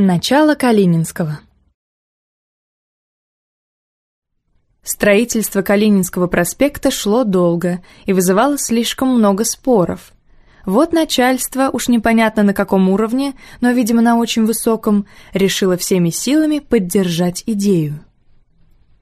Начало Калининского Строительство Калининского проспекта шло долго и вызывало слишком много споров. Вот начальство, уж непонятно на каком уровне, но, видимо, на очень высоком, решило всеми силами поддержать идею.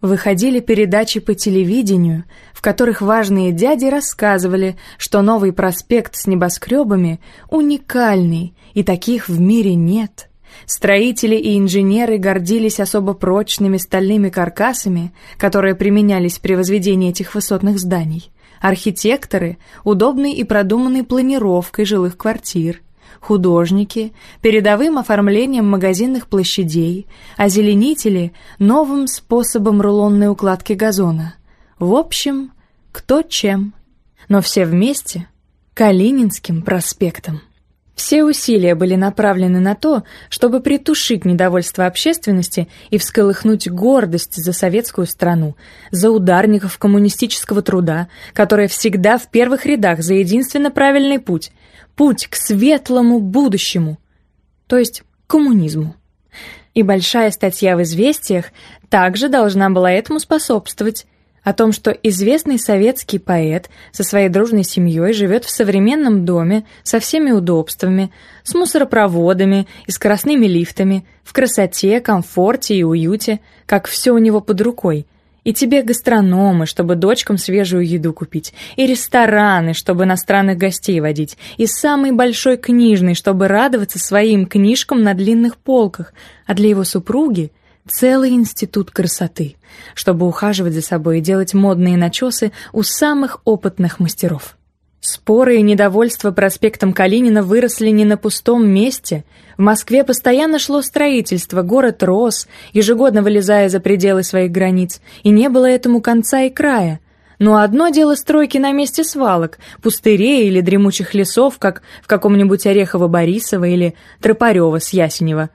Выходили передачи по телевидению, в которых важные дяди рассказывали, что новый проспект с небоскребами уникальный, и таких в мире нет. Строители и инженеры гордились особо прочными стальными каркасами, которые применялись при возведении этих высотных зданий. Архитекторы — удобной и продуманной планировкой жилых квартир — художники, передовым оформлением магазинных площадей, озеленители — новым способом рулонной укладки газона. В общем, кто чем. Но все вместе — Калининским проспектом. Все усилия были направлены на то, чтобы притушить недовольство общественности и всколыхнуть гордость за советскую страну, за ударников коммунистического труда, которые всегда в первых рядах за единственно правильный путь, путь к светлому будущему, то есть коммунизму. И большая статья в «Известиях» также должна была этому способствовать, о том, что известный советский поэт со своей дружной семьей живет в современном доме со всеми удобствами, с мусоропроводами и скоростными лифтами, в красоте, комфорте и уюте, как все у него под рукой — и тебе гастрономы, чтобы дочкам свежую еду купить, и рестораны, чтобы иностранных гостей водить, и самый большой книжный, чтобы радоваться своим книжкам на длинных полках, а для его супруги целый институт красоты, чтобы ухаживать за собой и делать модные начесы у самых опытных мастеров. Споры и недовольство проспектом Калинина выросли не на пустом месте. В Москве постоянно шло строительство, город рос, ежегодно вылезая за пределы своих границ, и не было этому конца и края. Но одно дело стройки на месте свалок, пустырей или дремучих лесов, как в каком-нибудь Орехово-Борисово или Тропарево с Ясенева.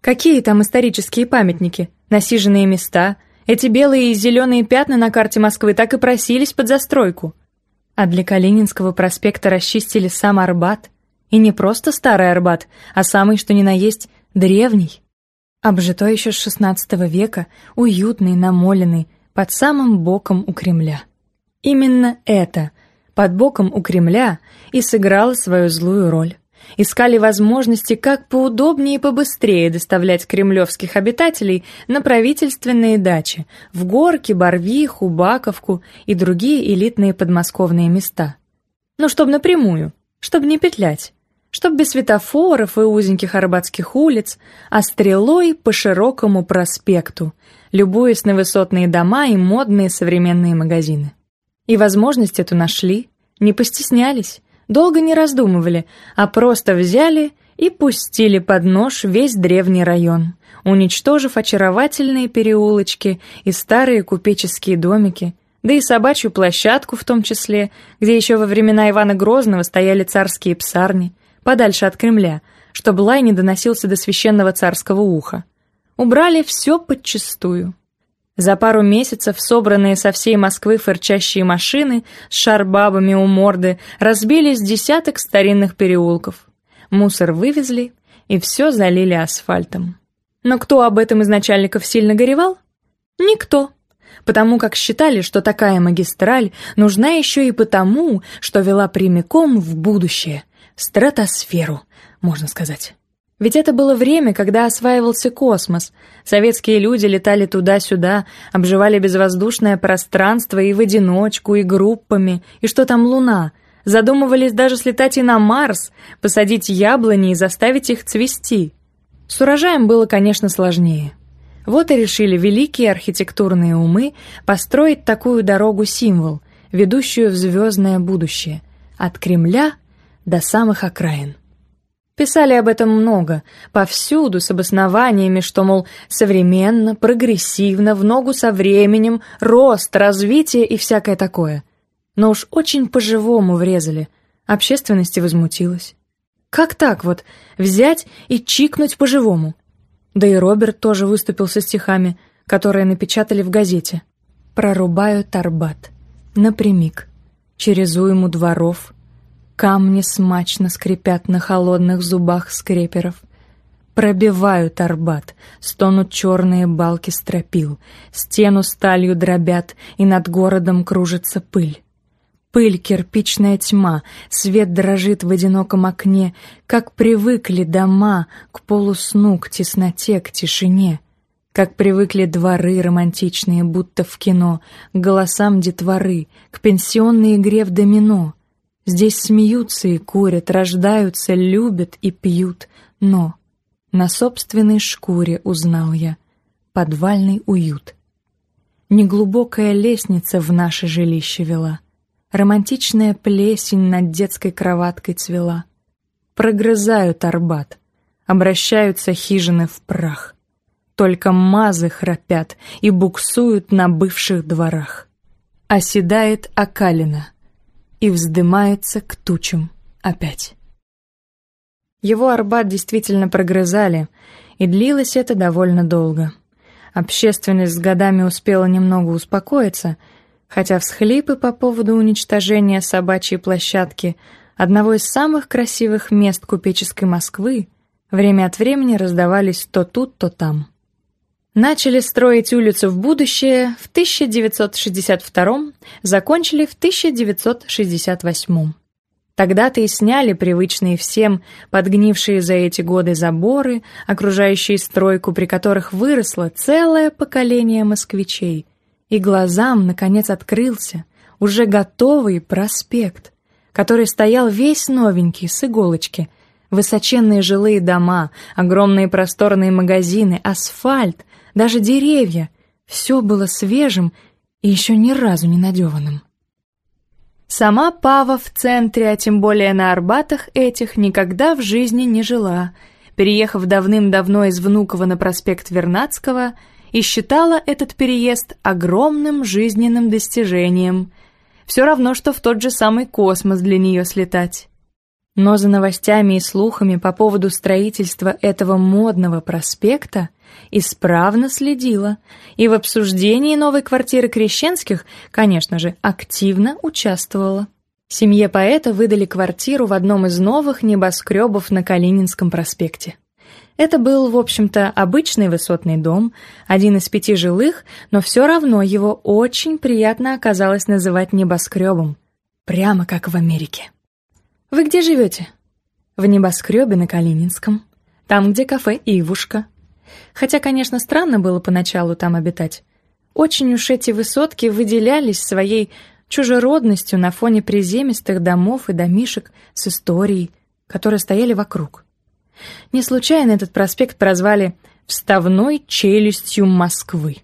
Какие там исторические памятники, насиженные места? Эти белые и зеленые пятна на карте Москвы так и просились под застройку. А для Калининского проспекта расчистили сам Арбат. И не просто старый Арбат, а самый, что ни на есть, древний. Обжитой еще с XVI века, уютный, намоленный, под самым боком у Кремля. Именно это, под боком у Кремля, и сыграло свою злую роль искали возможности как поудобнее и побыстрее доставлять кремлевских обитателей на правительственные дачи в Горки, Барвиху, Баковку и другие элитные подмосковные места. Но чтоб напрямую, чтоб не петлять, чтоб без светофоров и узеньких арбатских улиц, а стрелой по широкому проспекту, любуясь на высотные дома и модные современные магазины. И возможность эту нашли, не постеснялись, долго не раздумывали, а просто взяли и пустили под нож весь древний район, уничтожив очаровательные переулочки и старые купеческие домики, да и собачью площадку в том числе, где еще во времена Ивана Грозного стояли царские псарни, подальше от Кремля, чтобы лай не доносился до священного царского уха. Убрали все подчистую. За пару месяцев собранные со всей Москвы фырчащие машины с шарбабами у морды разбились десяток старинных переулков. Мусор вывезли и все залили асфальтом. Но кто об этом из начальников сильно горевал? Никто. Потому как считали, что такая магистраль нужна еще и потому, что вела прямиком в будущее, стратосферу, можно сказать. Ведь это было время, когда осваивался космос. Советские люди летали туда-сюда, обживали безвоздушное пространство и в одиночку, и группами, и что там Луна. Задумывались даже слетать и на Марс, посадить яблони и заставить их цвести. С урожаем было, конечно, сложнее. Вот и решили великие архитектурные умы построить такую дорогу-символ, ведущую в звездное будущее, от Кремля до самых окраин. Писали об этом много, повсюду, с обоснованиями, что, мол, современно, прогрессивно, в ногу со временем, рост, развитие и всякое такое. Но уж очень по-живому врезали. Общественности возмутилась. Как так вот взять и чикнуть по-живому? Да и Роберт тоже выступил со стихами, которые напечатали в газете. «Прорубаю Тарбат, напрямик, через уйму дворов, Камни смачно скрипят на холодных зубах скреперов. Пробивают Арбат, стонут черные балки стропил, стену сталью дробят, и над городом кружится пыль. Пыль, кирпичная тьма, свет дрожит в одиноком окне, как привыкли дома к полусну, к тесноте, к тишине. Как привыкли дворы романтичные, будто в кино, к голосам детворы, к пенсионной игре в домино. Здесь смеются и курят, рождаются, любят и пьют, но на собственной шкуре узнал я подвальный уют. Неглубокая лестница в наше жилище вела, романтичная плесень над детской кроваткой цвела. Прогрызают арбат, обращаются хижины в прах. Только мазы храпят и буксуют на бывших дворах. Оседает окалина и вздымается к тучам опять. Его Арбат действительно прогрызали, и длилось это довольно долго. Общественность с годами успела немного успокоиться, хотя всхлипы по поводу уничтожения собачьей площадки, одного из самых красивых мест купеческой Москвы, время от времени раздавались то тут, то там. Начали строить улицу в будущее в 1962 закончили в 1968 Тогда-то и сняли привычные всем, подгнившие за эти годы заборы, окружающие стройку, при которых выросло целое поколение москвичей. И глазам, наконец, открылся уже готовый проспект, который стоял весь новенький, с иголочки. Высоченные жилые дома, огромные просторные магазины, асфальт, даже деревья. Все было свежим и еще ни разу не надеванным. Сама Пава в центре, а тем более на Арбатах этих, никогда в жизни не жила, переехав давным-давно из Внуково на проспект Вернадского, и считала этот переезд огромным жизненным достижением. Все равно, что в тот же самый космос для нее слетать. Но за новостями и слухами по поводу строительства этого модного проспекта исправно следила и в обсуждении новой квартиры Крещенских, конечно же, активно участвовала. Семье поэта выдали квартиру в одном из новых небоскребов на Калининском проспекте. Это был, в общем-то, обычный высотный дом, один из пяти жилых, но все равно его очень приятно оказалось называть небоскребом, прямо как в Америке. «Вы где живете?» «В небоскребе на Калининском, там, где кафе «Ивушка», Хотя, конечно, странно было поначалу там обитать. Очень уж эти высотки выделялись своей чужеродностью на фоне приземистых домов и домишек с историей, которые стояли вокруг. Не случайно этот проспект прозвали «вставной челюстью Москвы».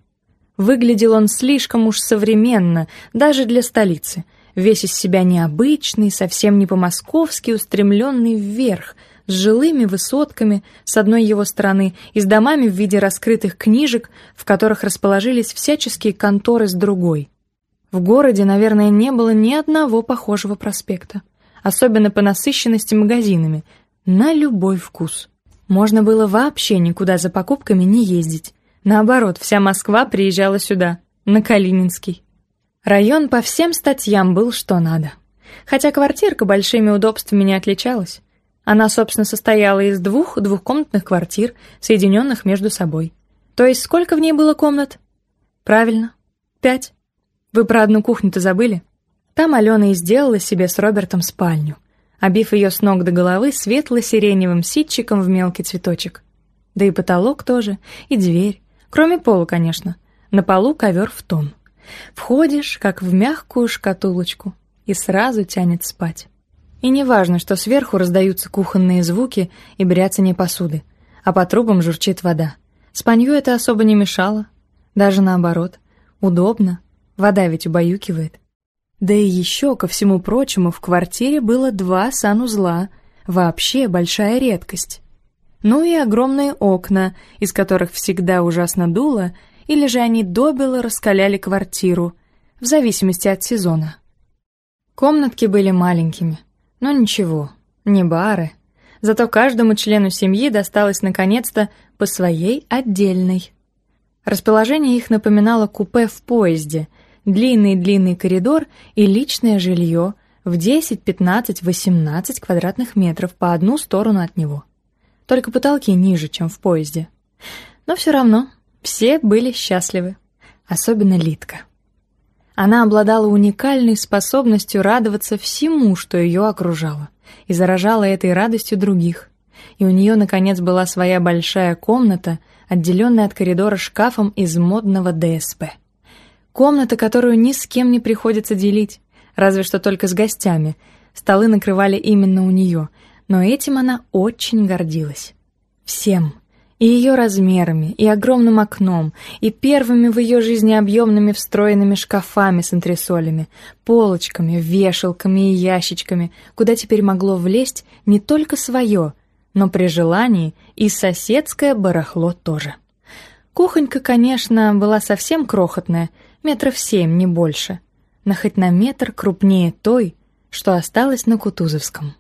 Выглядел он слишком уж современно, даже для столицы, весь из себя необычный, совсем не по-московски устремленный вверх — с жилыми высотками с одной его стороны и с домами в виде раскрытых книжек, в которых расположились всяческие конторы с другой. В городе, наверное, не было ни одного похожего проспекта, особенно по насыщенности магазинами, на любой вкус. Можно было вообще никуда за покупками не ездить. Наоборот, вся Москва приезжала сюда, на Калининский. Район по всем статьям был что надо. Хотя квартирка большими удобствами не отличалась. Она, собственно, состояла из двух двухкомнатных квартир, соединенных между собой. То есть сколько в ней было комнат? Правильно, пять. Вы про одну кухню-то забыли? Там Алена и сделала себе с Робертом спальню, обив ее с ног до головы светло-сиреневым ситчиком в мелкий цветочек. Да и потолок тоже, и дверь, кроме пола, конечно. На полу ковер в тон. Входишь, как в мягкую шкатулочку, и сразу тянет спать. И не важно, что сверху раздаются кухонные звуки и бряцание посуды, а по трубам журчит вода. Спанью это особо не мешало. Даже наоборот. Удобно. Вода ведь убаюкивает. Да и еще, ко всему прочему, в квартире было два санузла. Вообще большая редкость. Ну и огромные окна, из которых всегда ужасно дуло, или же они добело раскаляли квартиру, в зависимости от сезона. Комнатки были маленькими, но ничего, не бары. Зато каждому члену семьи досталось наконец-то по своей отдельной. Расположение их напоминало купе в поезде, длинный-длинный коридор и личное жилье в 10, 15, 18 квадратных метров по одну сторону от него. только потолки ниже, чем в поезде. Но все равно все были счастливы, особенно Литка. Она обладала уникальной способностью радоваться всему, что ее окружало, и заражала этой радостью других. И у нее, наконец, была своя большая комната, отделенная от коридора шкафом из модного ДСП. Комната, которую ни с кем не приходится делить, разве что только с гостями. Столы накрывали именно у нее, но этим она очень гордилась. Всем. И ее размерами, и огромным окном, и первыми в ее жизни объемными встроенными шкафами с антресолями, полочками, вешалками и ящичками, куда теперь могло влезть не только свое, но при желании и соседское барахло тоже. Кухонька, конечно, была совсем крохотная, метров семь, не больше, но хоть на метр крупнее той, что осталось на Кутузовском.